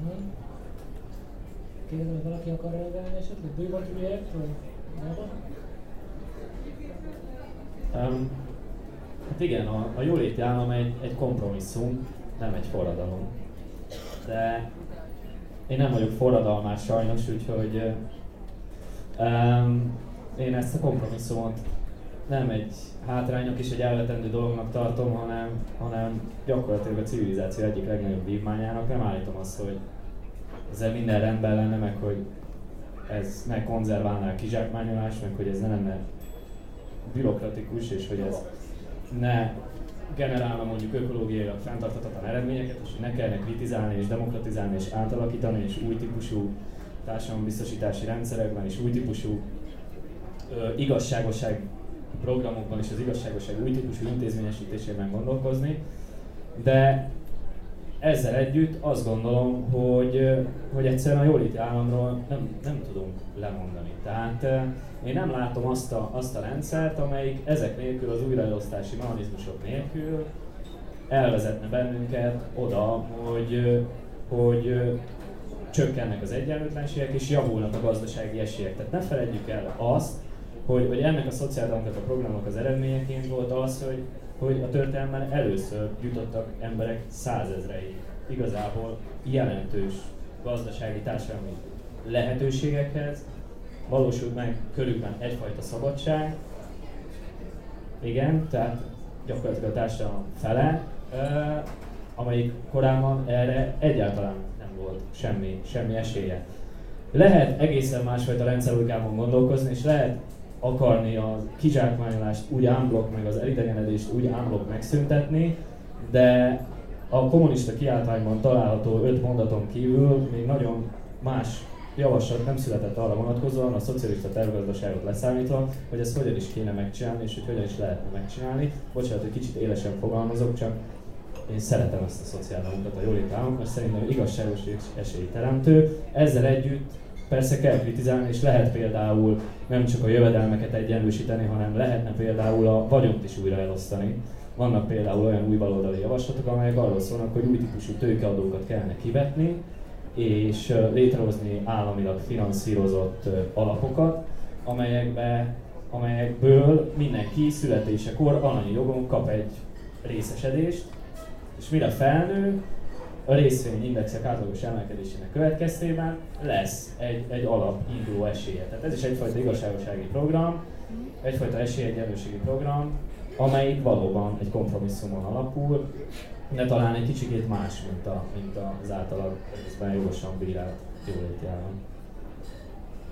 Köszönöm. Kérdezem, hogy valaki akar reagálni esetleg? Do you want to react? Um, hát igen, a, a jóléti állam egy, egy kompromisszum, nem egy forradalom. De én nem vagyok forradalmás sajnos, úgyhogy um, én ezt a kompromisszumot nem egy hátrányok és egy elvetendő dolognak tartom, hanem, hanem gyakorlatilag a civilizáció egyik legnagyobb vívmányának. Nem állítom azt, hogy ezzel minden rendben lenne, meg hogy ez ne konzerválná a kizsákmányolás, meg hogy ez ne lenne bürokratikus, és hogy ez ne generálna mondjuk ökológiailag fenntarthatatlan eredményeket, és hogy ne kellene kritizálni és demokratizálni és átalakítani, és új típusú társadalombiztosítási rendszerekben és új típusú ö, igazságosság programokban és az igazságosság új típusú intézményesítésében gondolkozni, de ezzel együtt azt gondolom, hogy, hogy egyszerűen a jóléti államról nem, nem tudunk lemondani. Tehát én nem látom azt a, azt a rendszert, amelyik ezek nélkül, az újraelosztási mechanizmusok nélkül elvezetne bennünket oda, hogy, hogy csökkennek az egyenlőtlenségek és javulnak a gazdasági esélyek. Tehát ne felejtjük el azt, hogy, hogy ennek a szociáldemokrata programnak az eredményeként volt az, hogy, hogy a történelemben először jutottak emberek százezrei igazából jelentős gazdasági társadalmi lehetőségekhez, valósult meg körükben egyfajta szabadság, igen, tehát gyakorlatilag a társadalom fele, amelyik korábban erre egyáltalán nem volt semmi, semmi esélye. Lehet egészen másfajta rendszerlogikában gondolkozni, és lehet akarni a kizsákmányolást úgy ámblok, meg az elidegenedést úgy ámblok megszüntetni, de a kommunista kiáltványban található öt mondaton kívül még nagyon más javaslat nem született arra vonatkozóan, a szocialista tervgazdaságot leszámítva, hogy ezt hogyan is kéne megcsinálni, és hogy hogyan is lehetne megcsinálni. Bocsánat, hogy kicsit élesen fogalmazok, csak én szeretem ezt a szociáldemokrata a jólét államot, mert szerintem igazságos és esélyteremtő. Ezzel együtt persze kell kritizálni, és lehet például nem csak a jövedelmeket egyenlősíteni, hanem lehetne például a vagyont is újra elosztani. Vannak például olyan új baloldali javaslatok, amelyek arról szólnak, hogy új típusú tőkeadókat kellene kivetni, és létrehozni államilag finanszírozott alapokat, amelyekbe, amelyekből mindenki születésekor alanyi jogon kap egy részesedést, és mire felnő, a részvényindexek átlagos emelkedésének következtében lesz egy, egy alap induló esélye. Tehát ez is egyfajta igazságosági program, egyfajta esélyegyenlőségi program, amelyik valóban egy kompromisszumon alapul, de talán egy kicsikét más, mint, a, mint az általad jogosan bírált jóléti állam.